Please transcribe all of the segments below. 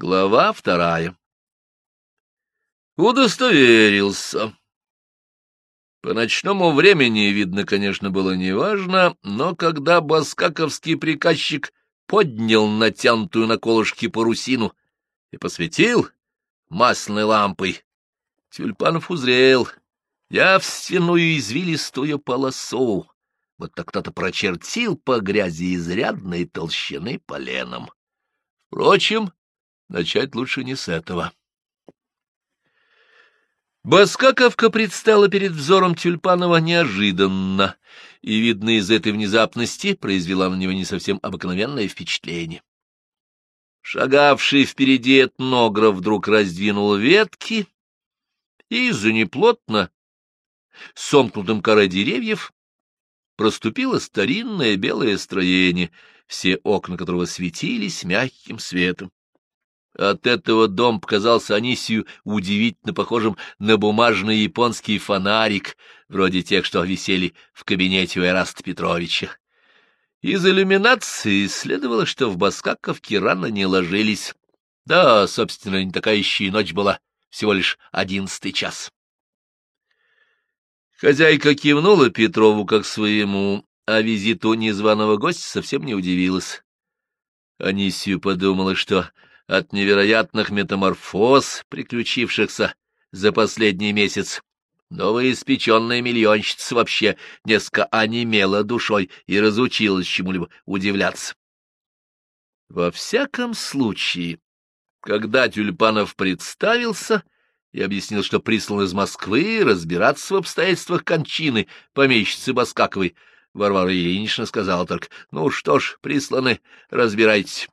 Глава вторая. Удостоверился. По ночному времени, видно, конечно, было неважно, но когда баскаковский приказчик поднял натянутую на колышке парусину и посветил масляной лампой, Тюльпанов узрел явственную извилистую полосу, вот так кто-то прочертил по грязи изрядной толщины поленом. Впрочем, Начать лучше не с этого. Баскаковка предстала перед взором Тюльпанова неожиданно, и, видно, из этой внезапности произвела на него не совсем обыкновенное впечатление. Шагавший впереди этнограф вдруг раздвинул ветки, и за неплотно сомкнутым корой деревьев проступило старинное белое строение, все окна которого светились мягким светом. От этого дом показался Анисию удивительно похожим на бумажный японский фонарик, вроде тех, что висели в кабинете у Эраста Петровича. Из иллюминации следовало, что в Баскаковке рано не ложились. Да, собственно, не такая еще и ночь была, всего лишь одиннадцатый час. Хозяйка кивнула Петрову как своему, а визиту незваного гостя совсем не удивилась. Анисию подумала, что от невероятных метаморфоз, приключившихся за последний месяц. Новоиспеченная миллионщица вообще несколько онемела душой и разучилась чему-либо удивляться. Во всяком случае, когда Тюльпанов представился и объяснил, что прислан из Москвы разбираться в обстоятельствах кончины помещицы Баскаковой, Варвара Ильинична сказала только, «Ну что ж, присланы, разбирайтесь».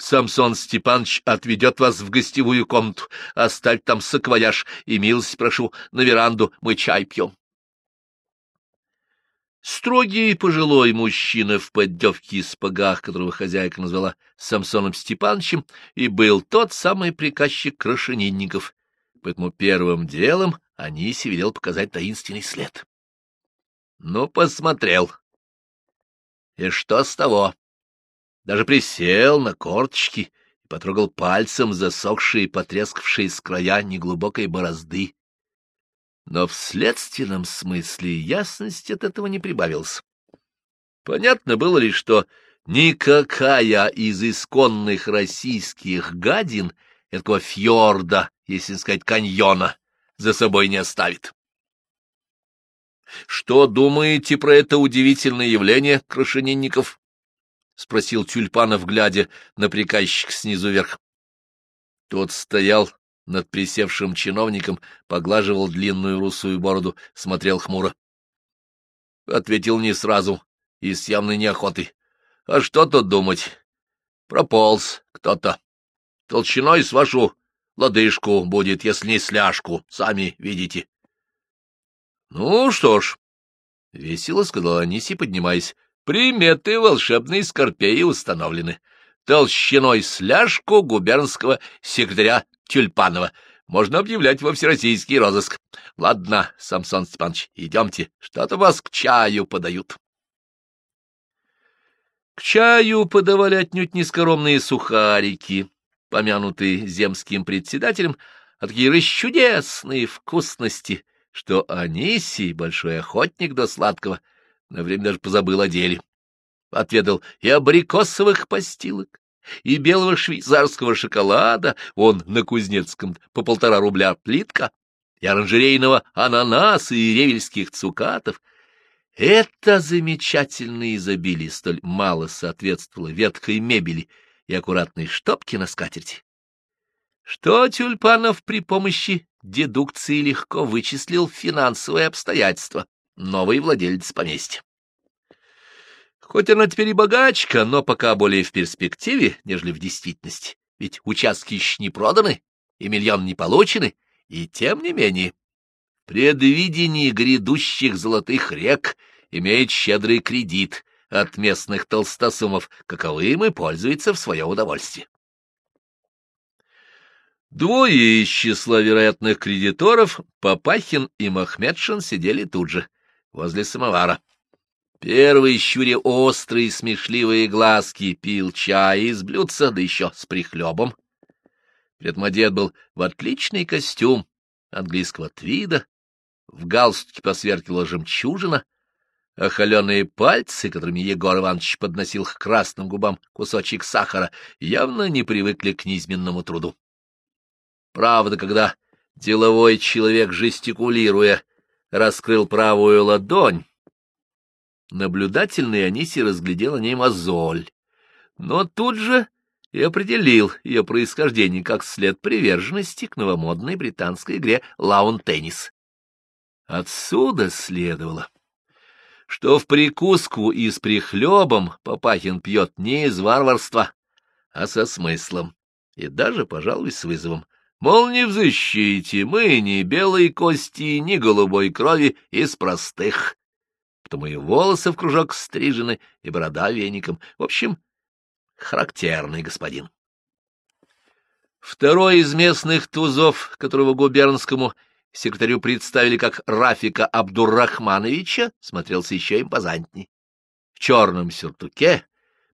Самсон Степанович отведет вас в гостевую комнату. Оставь там саквояж и милость прошу на веранду, мы чай пьем. Строгий пожилой мужчина в поддевке и спагах, которого хозяйка назвала Самсоном Степановичем, и был тот самый приказчик Крашенинников, поэтому первым делом Аниси велел показать таинственный след. Ну, посмотрел. И что с того? Даже присел на корточки и потрогал пальцем засохшие и потрескавшие с края неглубокой борозды. Но в следственном смысле ясности от этого не прибавилось. Понятно было лишь, что никакая из исконных российских гадин этого фьорда, если сказать каньона, за собой не оставит. Что думаете про это удивительное явление, Крашенинников? — спросил Тюльпанов, глядя на приказчик снизу вверх. Тот стоял над присевшим чиновником, поглаживал длинную русую бороду, смотрел хмуро. Ответил не сразу и с явной неохотой. — А что тут думать? Прополз кто-то. Толщиной с вашу лодыжку будет, если не сляжку, сами видите. — Ну что ж, — весело сказала Аниси, поднимаясь, Приметы волшебной скорпеи установлены. Толщиной сляжку губернского секретаря Тюльпанова. Можно объявлять во всероссийский розыск. Ладно, Самсон Степанович, идемте, что-то вас к чаю подают. К чаю подавали отнюдь нескоромные сухарики, помянутые земским председателем, а такие расчудесные вкусности, что Анисий, большой охотник до сладкого, — на время даже позабыл о деле. Отведал и абрикосовых постилок, и белого швейцарского шоколада, он на Кузнецком по полтора рубля плитка, и оранжерейного ананаса, и ревельских цукатов. Это замечательное изобилие столь мало соответствовало ветхой мебели и аккуратной штопке на скатерти, что Тюльпанов при помощи дедукции легко вычислил финансовые обстоятельства новый владелец поместья. Хоть она теперь и богачка, но пока более в перспективе, нежели в действительности, ведь участки еще не проданы и миллион не получены, и тем не менее предвидении грядущих золотых рек имеет щедрый кредит от местных толстосумов, каковым и пользуется в свое удовольствие. Двое из числа вероятных кредиторов, Папахин и Махмедшин, сидели тут же — возле самовара. Первый, щуря острые смешливые глазки, пил чай из блюдца, да еще с прихлебом. При был в отличный костюм английского твида, в галстуке посверкивала жемчужина, а холеные пальцы, которыми Егор Иванович подносил к красным губам кусочек сахара, явно не привыкли к низменному труду. Правда, когда деловой человек, жестикулируя, раскрыл правую ладонь, наблюдательный Аниси разглядел на ней мозоль, но тут же и определил ее происхождение как след приверженности к новомодной британской игре лаун-теннис. Отсюда следовало, что в прикуску и с прихлебом Папахин пьет не из варварства, а со смыслом, и даже, пожалуй, с вызовом. Мол, не взыщите, мы ни белой кости, ни голубой крови из простых. Потому и волосы в кружок стрижены, и борода веником. В общем, характерный господин. Второй из местных тузов, которого губернскому секретарю представили как Рафика Абдуррахмановича, смотрелся еще импозантней. В черном сюртуке,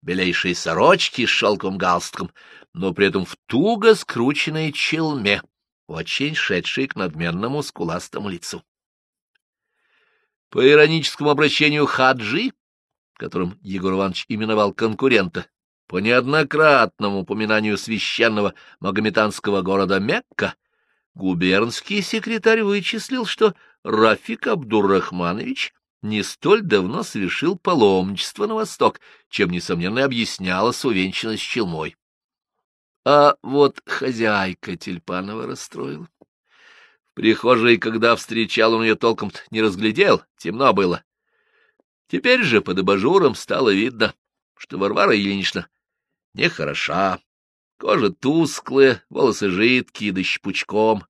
белейшей сорочке с шелковым галстуком, но при этом в туго скрученной челме, очень шедшей к надменному скуластому лицу. По ироническому обращению Хаджи, которым Егор Иванович именовал конкурента, по неоднократному упоминанию священного магометанского города Мекка, губернский секретарь вычислил, что Рафик Абдуррахманович не столь давно совершил паломничество на восток, чем, несомненно, объяснялось увенчанность челмой. А вот хозяйка Тюльпанова расстроила. Прихожей, когда встречал, он ее толком не разглядел, темно было. Теперь же под абажуром стало видно, что Варвара Ильинична нехороша, кожа тусклая, волосы жидкие, да щепучком,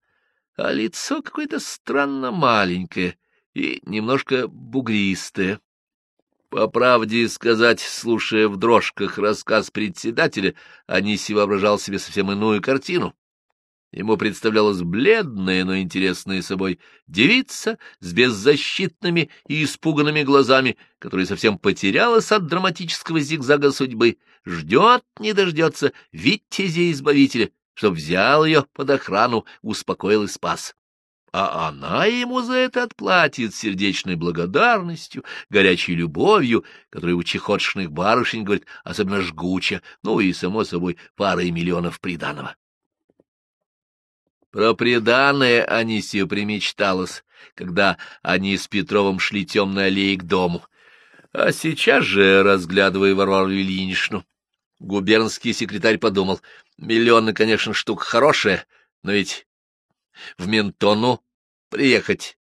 а лицо какое-то странно маленькое и немножко бугристое. По правде сказать, слушая в дрожках рассказ председателя, Аниси воображал себе совсем иную картину. Ему представлялась бледная, но интересная собой девица с беззащитными и испуганными глазами, которая совсем потерялась от драматического зигзага судьбы, ждет, не дождется Витязя-избавителя, чтоб взял ее под охрану, успокоил и спас а она ему за это отплатит сердечной благодарностью, горячей любовью, которая у чехотшных барышень, говорит, особенно жгуча, ну и, само собой, парой миллионов приданого. Про приданное Анисию примечталось, когда они с Петровым шли темной аллеей к дому. А сейчас же, разглядывая Варвару Ильиничну, губернский секретарь подумал, миллионы, конечно, штука хорошая, но ведь в Ментону приехать.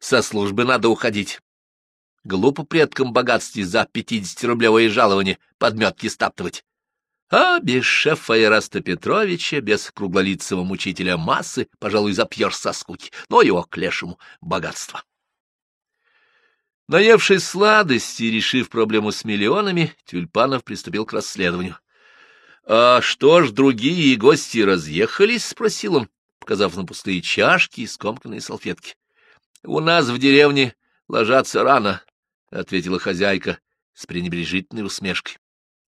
Со службы надо уходить. Глупо предкам богатстве за пятидесятирублевое жалование подметки стаптывать. А без шефа Ираста Петровича, без круглолицего мучителя массы, пожалуй, запьешь со скуки, но его к лешему богатство. Наевшись сладости и решив проблему с миллионами, Тюльпанов приступил к расследованию. — А что ж, другие гости разъехались? — спросил он показав на пустые чашки и скомканные салфетки. — У нас в деревне ложатся рано, — ответила хозяйка с пренебрежительной усмешкой. —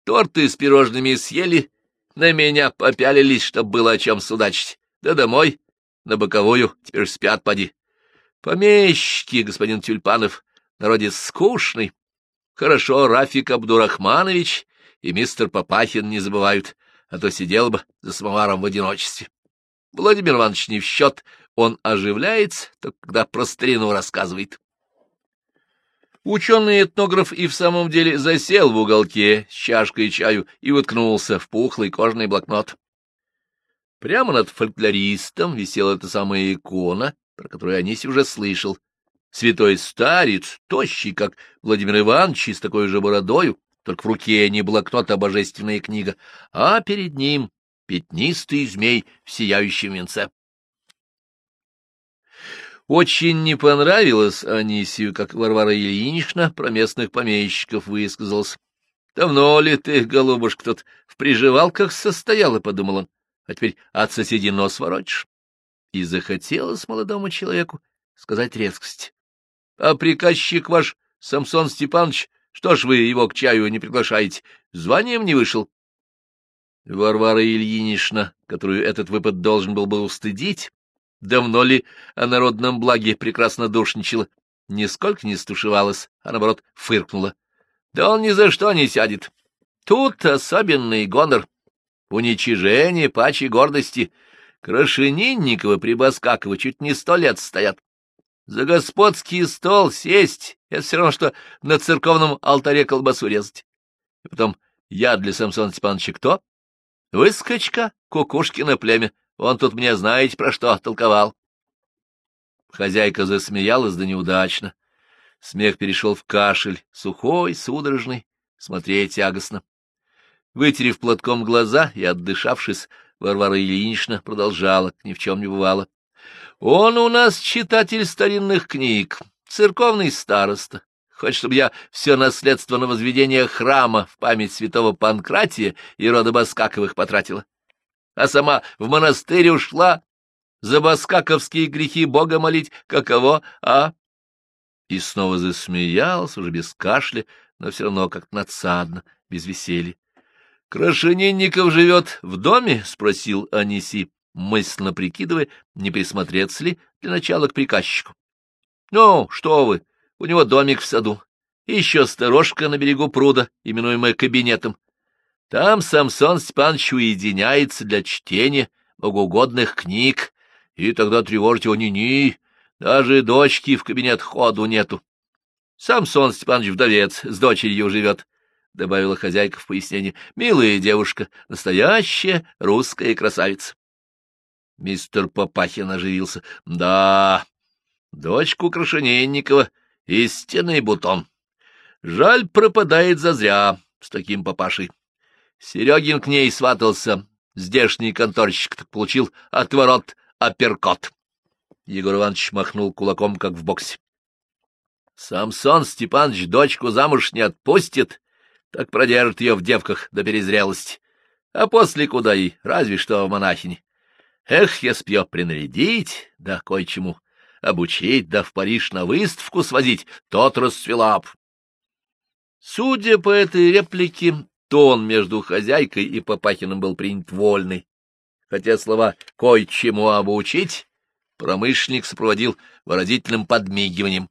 Торты с пирожными съели, на меня попялились, чтоб было о чем судачить. Да домой, на боковую, теперь спят, поди. Помещики, господин Тюльпанов, народец скучный. Хорошо, Рафик Абдурахманович и мистер Папахин не забывают, а то сидел бы за самоваром в одиночестве. Владимир Иванович не в счет, он оживляется, только когда про старину рассказывает. Ученый-этнограф и в самом деле засел в уголке с чашкой чаю и уткнулся в пухлый кожаный блокнот. Прямо над фольклористом висела эта самая икона, про которую Аниси уже слышал. Святой старец, тощий, как Владимир Иванович, с такой же бородою, только в руке не блокнот, а божественная книга, а перед ним пятнистый змей в сияющем венце. Очень не понравилось Анисию, как Варвара Ильинична про местных помещиков высказалась. Давно ли ты, голубушка, тут в приживалках состояла, — подумал он, — а теперь от соседей нос воротишь. И захотелось молодому человеку сказать резкость. А приказчик ваш, Самсон Степанович, что ж вы его к чаю не приглашаете? Званием не вышел. Варвара Ильинична, которую этот выпад должен был бы устыдить, давно ли о народном благе прекрасно душничала, нисколько не стушевалась, а, наоборот, фыркнула. Да он ни за что не сядет. Тут особенный гонор, уничижение пачи гордости. Крашенинникова при Баскакова чуть не сто лет стоят. За господский стол сесть — это все равно, что на церковном алтаре колбасу резать. И потом, я для Самсона Степановича кто? Выскочка, кукушкино племя. Он тут мне, знаете, про что толковал. Хозяйка засмеялась, да неудачно. Смех перешел в кашель, сухой, судорожный, смотреть тягостно. Вытерев платком глаза и отдышавшись, Варвара Ильинична продолжала, ни в чем не бывало. Он у нас читатель старинных книг, церковный староста. Хочет, чтобы я все наследство на возведение храма в память святого Панкратия и рода Баскаковых потратила. А сама в монастырь ушла за баскаковские грехи Бога молить, каково, а? И снова засмеялся, уже без кашля, но все равно как-то надсадно, без веселья. — Крашенинников живет в доме? — спросил Аниси мысленно прикидывая, не присмотреться ли для начала к приказчику. — Ну, что вы, у него домик в саду, и еще сторожка на берегу пруда, именуемая кабинетом. Там Самсон Степанович уединяется для чтения богоугодных книг, и тогда тревожить его ни-ни, даже дочки в кабинет ходу нету. Самсон Степанович вдовец, с дочерью живет, — добавила хозяйка в пояснение. — Милая девушка, настоящая русская красавица. Мистер Попахин оживился. — Да, дочку Крашененникова, истинный бутон. Жаль, пропадает зазря с таким папашей. Серегин к ней сватался, здешний конторщик так получил отворот апперкот. Егор Иванович махнул кулаком, как в боксе. Самсон Степанович дочку замуж не отпустит, так продержит ее в девках до перезрелости. А после куда и, разве что в монахини. Эх, б ее принарядить, да кое-чему обучить, да в Париж на выставку свозить, тот расцвела б. Судя по этой реплике, тон между хозяйкой и Попахиным был принят вольный, хотя слова «кое-чему обучить» промышленник сопроводил выразительным подмигиванием.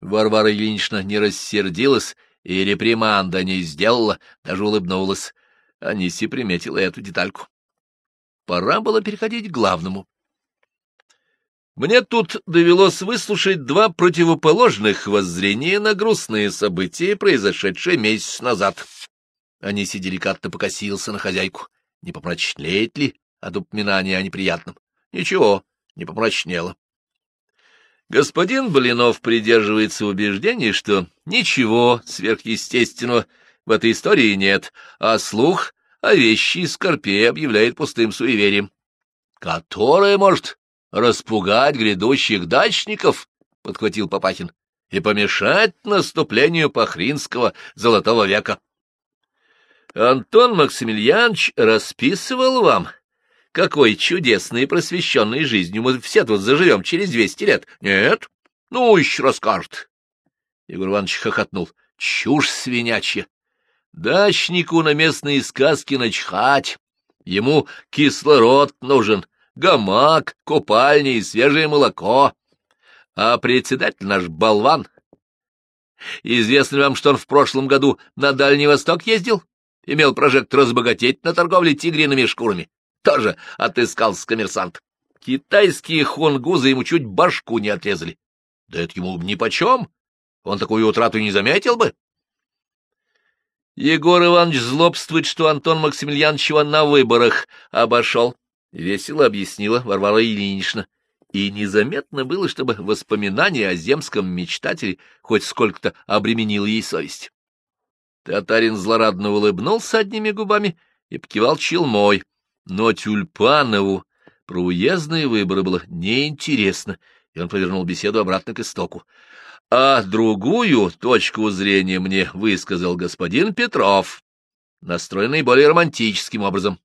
Варвара Ильинична не рассердилась и реприманда не сделала, даже улыбнулась. Аниси приметила эту детальку. Пора было переходить к главному. Мне тут довелось выслушать два противоположных воззрения на грустные события, произошедшие месяц назад. Аниси деликатно покосился на хозяйку. Не помрачнеет ли от упоминания о неприятном? Ничего, не помрачнело. Господин Блинов придерживается убеждения, что ничего сверхъестественного в этой истории нет, а слух а вещи из Скорпея объявляет пустым суеверием, которое может распугать грядущих дачников, — подхватил Попахин, — и помешать наступлению Пахринского золотого века. Антон Максимiliaнович расписывал вам, какой чудесной и просвещенной жизнью мы все тут заживем через двести лет. Нет? Ну, еще расскажет. Егор Иванович хохотнул. Чушь свинячья. Дачнику на местные сказки начхать. Ему кислород нужен, гамак, купальня и свежее молоко. А председатель наш болван. Известно вам, что он в прошлом году на Дальний Восток ездил? Имел прожект разбогатеть на торговле тигриными шкурами. Тоже отыскался коммерсант. Китайские хунгузы ему чуть башку не отрезали. Да это ему нипочем. Он такую утрату не заметил бы. Егор Иванович злобствует, что Антон Максимiliaнович его на выборах обошел, — весело объяснила Варвара Ильинична. И незаметно было, чтобы воспоминание о земском мечтателе хоть сколько-то обременило ей совесть. Татарин злорадно улыбнулся одними губами и покивал челмой, но Тюльпанову про уездные выборы было неинтересно, и он повернул беседу обратно к истоку. А другую точку зрения мне высказал господин Петров, настроенный более романтическим образом.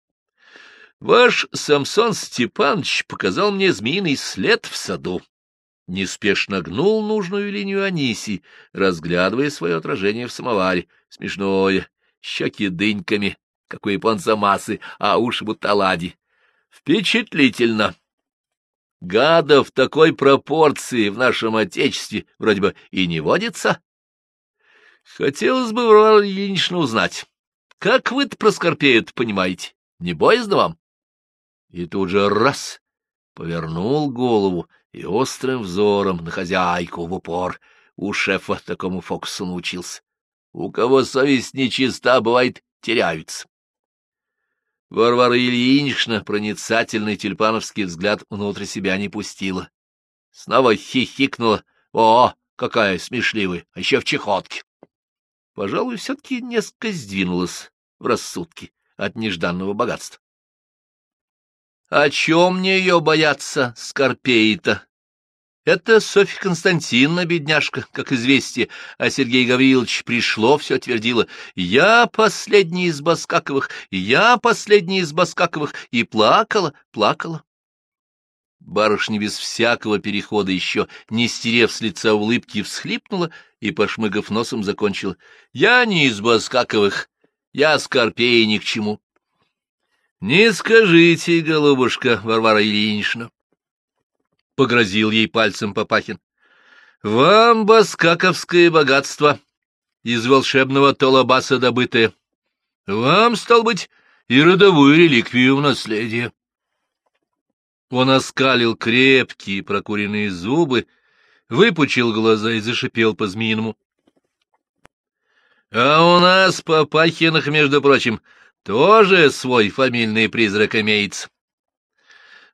Ваш Самсон Степанович показал мне змеиный след в саду. Неспешно гнул нужную линию Аниси, разглядывая свое отражение в самоваре. Смешное, щеки дыньками, как у японца массы, а уши будто оладьи. Впечатлительно. Гадов такой пропорции в нашем Отечестве вроде бы и не водится. Хотелось бы, Варвара Ильинична, узнать, как вы-то про скорпею понимаете? Не боязно вам? И тут же раз повернул голову и острым взором на хозяйку в упор. У шефа такому фокусу научился. У кого совесть нечиста, бывает, теряются. Варвара Ильинична проницательный тюльпановский взгляд внутрь себя не пустила. Снова хихикнула. О, какая смешливая, а еще в чехотке. Пожалуй, все-таки несколько сдвинулась в рассудке от нежданного богатства. О чем мне ее бояться, Скорпеи-то? Это Софья Константиновна, бедняжка, как известие а Сергей Гаврилович пришло, все твердила. Я последний из Баскаковых, я последний из Баскаковых, и плакала, плакала. Барышня без всякого перехода еще, не стерев с лица улыбки, всхлипнула и, пошмыгав носом, закончила. Я не из Баскаковых, я Скорпея ни к чему. — Не скажите, голубушка Варвара Ильинична, — погрозил ей пальцем Папахин. — Вам баскаковское богатство из волшебного толобаса добытое. Вам, стал быть, и родовую реликвию в наследие. Он оскалил крепкие прокуренные зубы, выпучил глаза и зашипел по-змеиному. — А у нас, Папахинах, между прочим, тоже свой фамильный призрак имеется.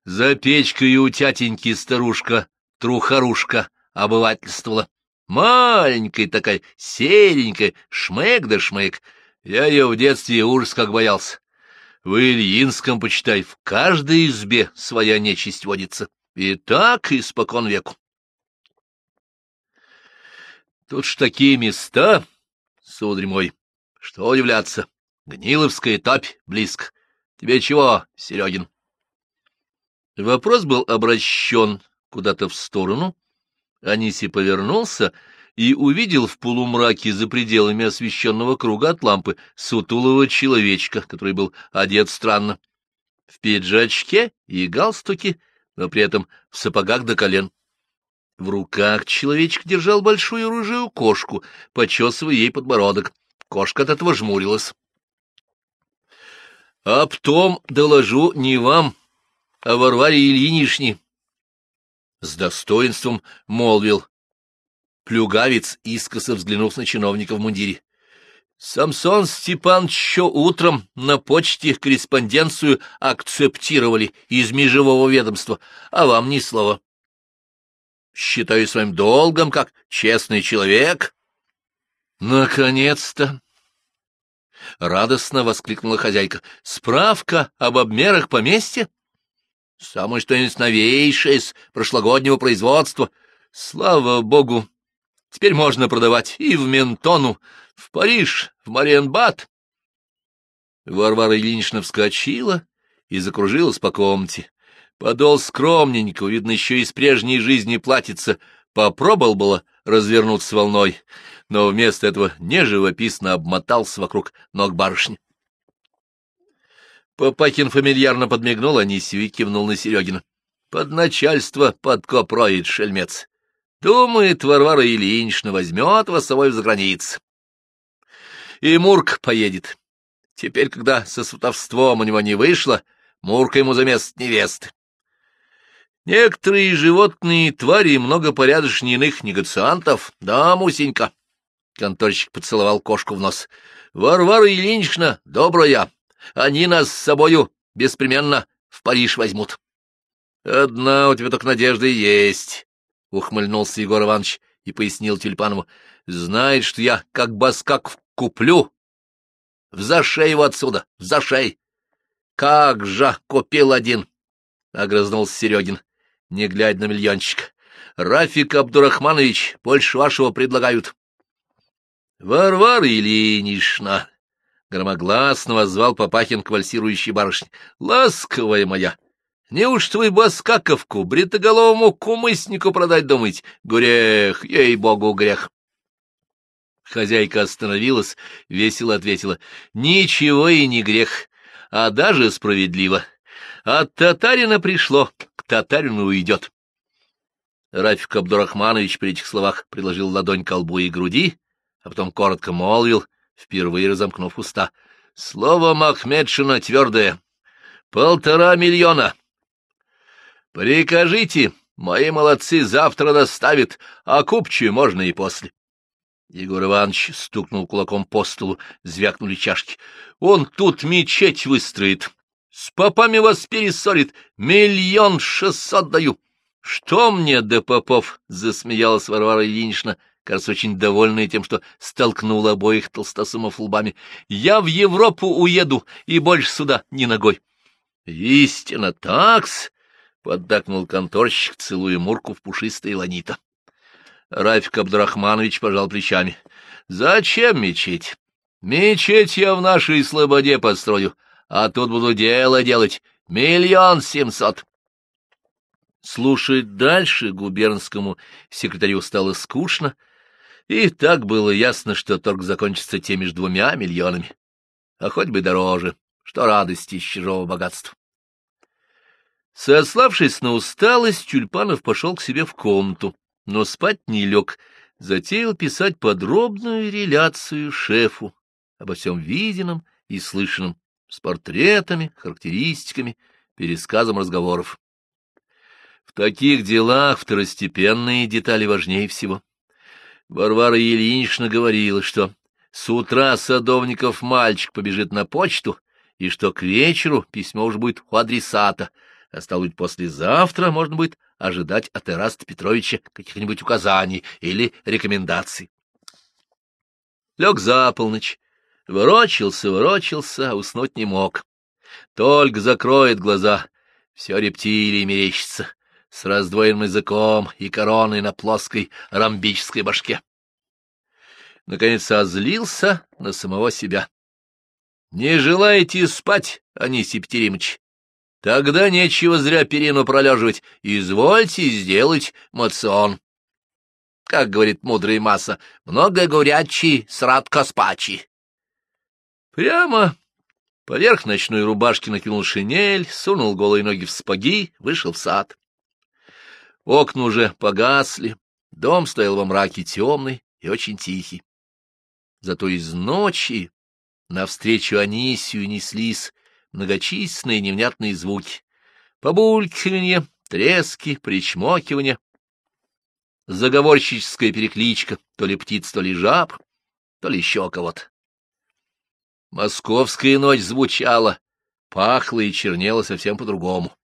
За печкой у тятеньки старушка, трухарушка, обывательствовала. Маленькая такая, серенькая, шмек да шмек. Я ее в детстве ужас как боялся. В Ильинском, почитай, в каждой избе своя нечисть водится. И так испокон веку. Тут ж такие места, сударь мой, что удивляться. Гниловская топь близко. Тебе чего, Серегин? Вопрос был обращен куда-то в сторону. Аниси повернулся и увидел в полумраке за пределами освещенного круга от лампы сутулого человечка, который был одет странно, в пиджачке и галстуке, но при этом в сапогах до колен. В руках человечек держал большую рыжую кошку, почесывая ей подбородок. Кошка от этого жмурилась. — А потом доложу не вам, о Варваре Ильинишне. С достоинством молвил плюгавец, искоса взглянув на чиновника в мундире. Самсон Степанович еще утром на почте корреспонденцию акцептировали из межевого ведомства, а вам ни слова. Считаю своим долгом, как честный человек. Наконец-то! Радостно воскликнула хозяйка. Справка об обмерах поместья? Самое что-нибудь новейшее с прошлогоднего производства. Слава богу! Теперь можно продавать и в Ментону, в Париж, в Мариенбад. Варвара Ильинична вскочила и закружилась по комнате. Подол скромненько, видно, еще из прежней жизни платится, попробовал было развернуться волной, но вместо этого неживописно обмотался вокруг ног барышни. Попакин фамильярно подмигнул Анисию и кивнул на Серегина. Под начальство подкоп роет шельмец. Думает, Варвара Ильинична возьмет вас с собой в границ. И Мурк поедет. Теперь, когда со сватовством у него не вышло, Мурка ему за место невесты. Некоторые животные твари много порядочнее иных негациантов. Да, Мусенька. Конторщик поцеловал кошку в нос. Варвара Ильинична добрая, они нас с собою беспременно в Париж возьмут. — Одна у тебя только надежда есть, — ухмыльнулся Егор Иванович и пояснил Тюльпанову. — Знает, что я как баскак куплю. В зашей его отсюда, в зашей. — Как же купил один, — огрызнулся Серегин, не глядя на миллиончик. — Рафик Абдурахманович, больше вашего предлагают. — Варвара Ильинична, Громогласно воззвал Папахин к вальсирующей барышне. — Ласковая моя! Неужто вы Баскаковку бритоголовому кумыснику продать думаете? Грех, ей-богу, грех! Хозяйка остановилась, весело ответила. — Ничего и не грех, а даже справедливо. От татарина пришло, к татарину уйдет. Рафик Абдурахманович при этих словах приложил ладонь к колбу и груди, а потом коротко молвил, впервые разомкнув уста. — Слово Махмедшина твердое. Полтора миллиона. Прикажите, мои молодцы завтра доставят, а купчую можно и после. Егор Иванович стукнул кулаком по столу, звякнули чашки. Он тут мечеть выстроит. С попами вас перессорит. Миллион шестьсот даю. Что мне до попов? — засмеялась Варвара Ильинична, кажется, очень довольная тем, что столкнула обоих толстосумов лбами. Я в Европу уеду и больше сюда ни ногой. — Истинно такс! — поддакнул конторщик, целуя Мурку в пушистое ланита. Рафик Абдурахманович пожал плечами. — Зачем мечеть? Мечеть я в нашей слободе построю, а тут буду дело делать. Миллион семьсот. Слушать дальше губернскому секретарю стало скучно, и так было ясно, что торг закончится теми же двумя миллионами. А хоть бы дороже, что радости из чужого богатства. Сославшись на усталость, Тюльпанов пошел к себе в комнату но спать не лег, затеял писать подробную реляцию шефу обо всем виденном и слышанном, с портретами, характеристиками, пересказом разговоров. В таких делах второстепенные детали важнее всего. Варвара Ильинична говорила, что с утра садовников мальчик побежит на почту, и что к вечеру письмо уже будет у адресата, а стало быть, послезавтра можно будет ожидать от Эраста Петровича каких-нибудь указаний или рекомендаций. Лег за полночь, ворочился, ворочался, а уснуть не мог. Только закроет глаза, все рептилии мерещится, с раздвоенным языком и короной на плоской ромбической башке. Наконец озлился на самого себя. — Не желаете спать, Анисий Петеримович? Тогда нечего зря перину пролеживать. Извольте сделать мацион. Как говорит мудрая масса, много горячий, срадко спачи. Прямо поверх ночной рубашки накинул шинель, сунул голые ноги в спаги, вышел в сад. Окна уже погасли, дом стоял во мраке темный и очень тихий. Зато из ночи навстречу Анисию неслись многочисленные невнятные звуки. Побулькивание, трески, причмокивание, заговорщическая перекличка, то ли птиц, то ли жаб, то ли еще кого-то. Московская ночь звучала, пахла и чернела совсем по-другому.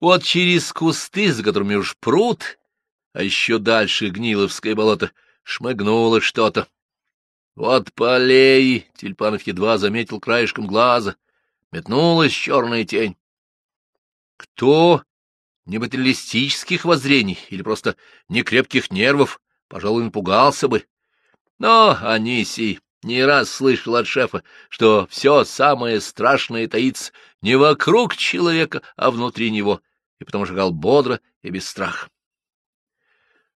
Вот через кусты, за которыми уж пруд, а еще дальше Гниловское болото, шмыгнуло что-то. Вот полей! Тюльпанов едва заметил краешком глаза. Метнулась черная тень. Кто? Не материалистических воззрений или просто некрепких нервов, пожалуй, напугался бы. Но Анисий не раз слышал от шефа, что все самое страшное таится не вокруг человека, а внутри него, и потому шагал бодро и без страха.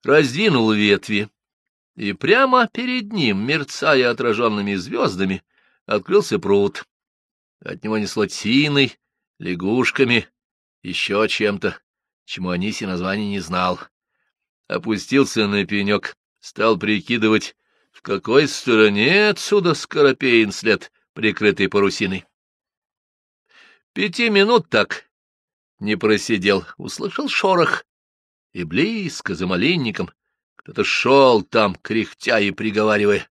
Раздвинул ветви, и прямо перед ним, мерцая отраженными звездами, открылся пруд. От него несло тиной, лягушками, еще чем-то, чему Аниси названия не знал. Опустился на пенек, стал прикидывать, в какой стороне отсюда скоропеен след, прикрытый парусиной. Пяти минут так не просидел, услышал шорох, и близко, за малинником, кто-то шел там, кряхтя и приговаривая.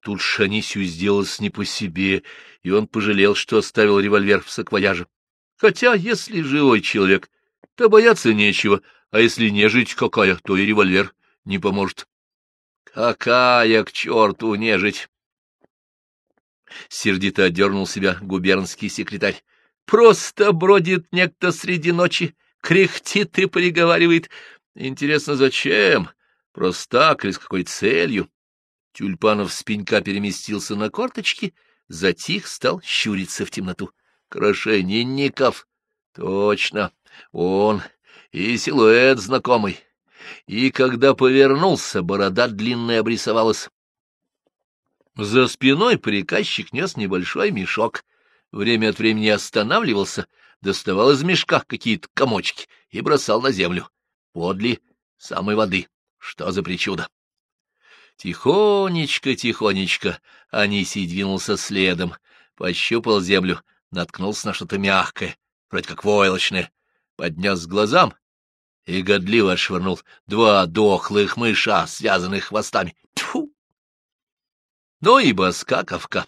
Тут Шанисю сделалось не по себе, и он пожалел, что оставил револьвер в саквояже. Хотя, если живой человек, то бояться нечего, а если не жить какая, то и револьвер не поможет. Какая к черту нежить! Сердито отдернул себя губернский секретарь. Просто бродит некто среди ночи, кряхтит и приговаривает. Интересно, зачем? Просто так или с какой целью? Тюльпанов с пенька переместился на корточки, затих, стал щуриться в темноту. Крашенинников! Точно, он, и силуэт знакомый, и когда повернулся, борода длинная обрисовалась. За спиной приказчик нес небольшой мешок, время от времени останавливался, доставал из мешка какие-то комочки и бросал на землю, подле самой воды. Что за причуда? Тихонечко, тихонечко Анисий двинулся следом, пощупал землю, наткнулся на что-то мягкое, вроде как войлочное, поднес к глазам и годливо отшвырнул два дохлых мыша, связанных хвостами. Тьфу! Ну и баскаковка.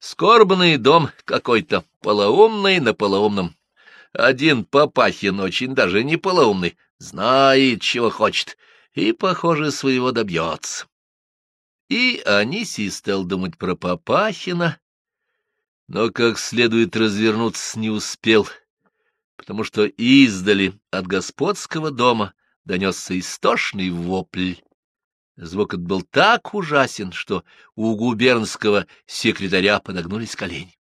Скорбный дом какой-то, полоумный на полоумном. Один Папахин очень даже не полоумный, знает, чего хочет, и, похоже, своего добьется. И Анисий стал думать про Папахина, но как следует развернуться не успел, потому что издали от господского дома донесся истошный вопль. Звук этот был так ужасен, что у губернского секретаря подогнулись колени.